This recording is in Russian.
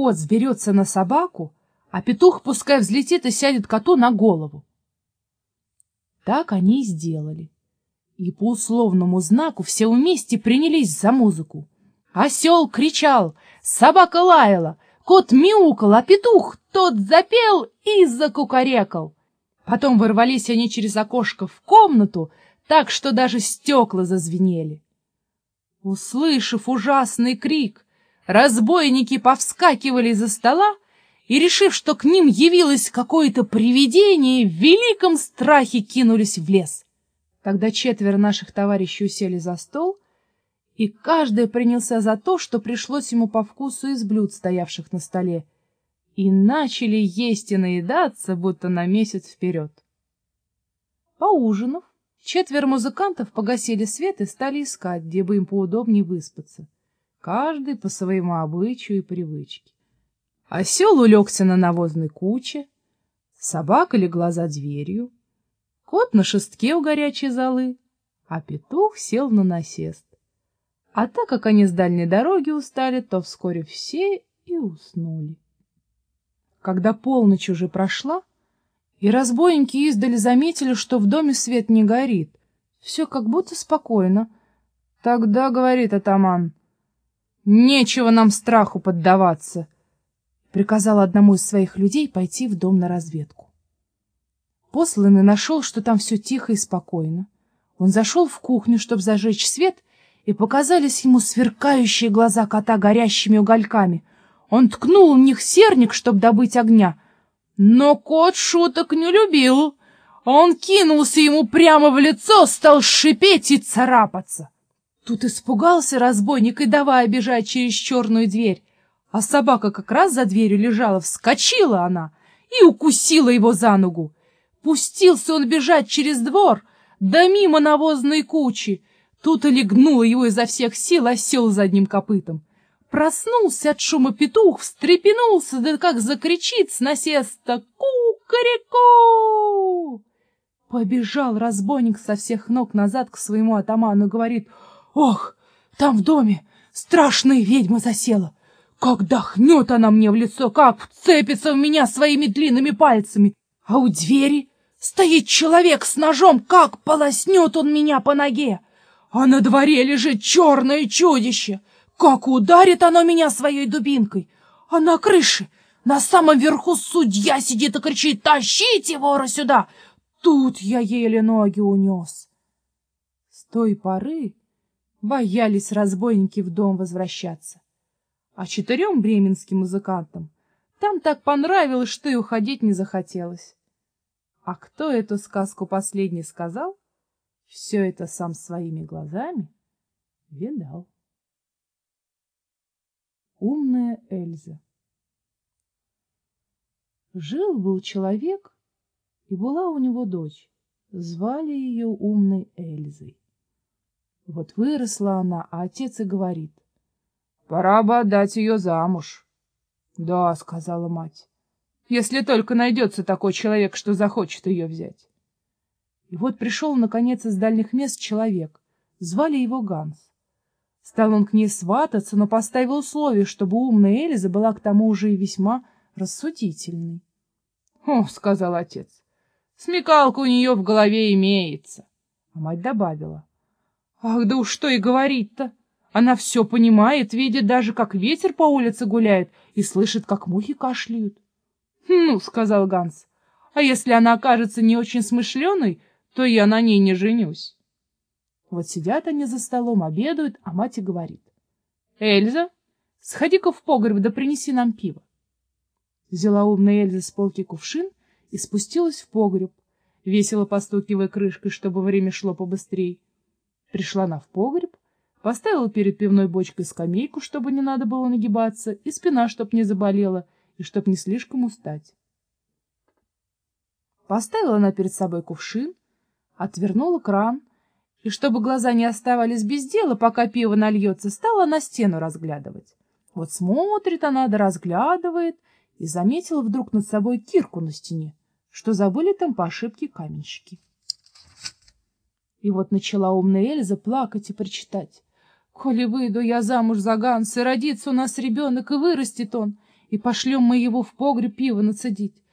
кот сберется на собаку, а петух пускай взлетит и сядет коту на голову. Так они и сделали. И по условному знаку все вместе принялись за музыку. Осел кричал, собака лаяла, кот мяукал, а петух тот запел и закукарекал. Потом ворвались они через окошко в комнату, так что даже стекла зазвенели. Услышав ужасный крик, разбойники повскакивали за стола и, решив, что к ним явилось какое-то привидение, в великом страхе кинулись в лес. Тогда четверо наших товарищей усели за стол, и каждый принялся за то, что пришлось ему по вкусу из блюд, стоявших на столе, и начали есть и наедаться, будто на месяц вперед. Поужинав, четверо музыкантов погасили свет и стали искать, где бы им поудобнее выспаться, каждый по своему обычаю и привычке. Осел улегся на навозной куче, собака легла за дверью, кот на шестке у горячей золы, а петух сел на насест. А так как они с дальней дороги устали, то вскоре все и уснули. Когда полночь уже прошла, и разбойники издали заметили, что в доме свет не горит, все как будто спокойно. Тогда, говорит атаман, нечего нам страху поддаваться, приказал одному из своих людей пойти в дом на разведку. Посланный нашел, что там все тихо и спокойно. Он зашел в кухню, чтобы зажечь свет, и показались ему сверкающие глаза кота горящими угольками. Он ткнул в них серник, чтобы добыть огня. Но кот шуток не любил. Он кинулся ему прямо в лицо, стал шипеть и царапаться. Тут испугался разбойник и давай бежать через черную дверь. А собака как раз за дверью лежала, вскочила она и укусила его за ногу. Пустился он бежать через двор, да мимо навозной кучи. Тут и легнула его изо всех сил осел задним копытом. Проснулся от шума петух, встрепенулся, да как закричит с насеста «Ку-ка-реку!» Побежал разбойник со всех ног назад к своему атаману и говорит «Ох, там в доме страшная ведьма засела! Как дохнет она мне в лицо, как вцепится в меня своими длинными пальцами! А у двери стоит человек с ножом, как полоснет он меня по ноге! А на дворе лежит черное чудище!» Как ударит оно меня своей дубинкой! А на крыше, на самом верху судья сидит и кричит «Тащите вора сюда!» Тут я еле ноги унес. С той поры боялись разбойники в дом возвращаться. А четырем бременским музыкантам там так понравилось, что и уходить не захотелось. А кто эту сказку последний сказал, все это сам своими глазами видал. Умная Эльза. Жил-был человек, и была у него дочь. Звали ее умной Эльзой. Вот выросла она, а отец и говорит. — Пора бы отдать ее замуж. — Да, — сказала мать, — если только найдется такой человек, что захочет ее взять. И вот пришел, наконец, из дальних мест человек. Звали его Ганс. Стал он к ней свататься, но поставил условие, чтобы умная Эльза была к тому же и весьма рассудительной. — О, — сказал отец, — смекалка у нее в голове имеется. А мать добавила. — Ах, да уж что и говорить-то! Она все понимает, видит даже, как ветер по улице гуляет, и слышит, как мухи кашляют. — Ну, — сказал Ганс, — а если она окажется не очень смышленой, то я на ней не женюсь. Вот сидят они за столом, обедают, а мать и говорит. — Эльза, сходи-ка в погреб да принеси нам пиво. Взяла умная Эльза с полки кувшин и спустилась в погреб, весело постукивая крышкой, чтобы время шло побыстрей. Пришла она в погреб, поставила перед пивной бочкой скамейку, чтобы не надо было нагибаться, и спина, чтоб не заболела, и чтоб не слишком устать. Поставила она перед собой кувшин, отвернула кран, и чтобы глаза не оставались без дела, пока пиво нальется, стала на стену разглядывать. Вот смотрит она да разглядывает и заметила вдруг над собой кирку на стене, что забыли там по ошибке каменщики. И вот начала умная Эльза плакать и прочитать. «Коли выйду я замуж за Ганса, родится у нас ребенок, и вырастет он, и пошлем мы его в погреб пиво нацедить.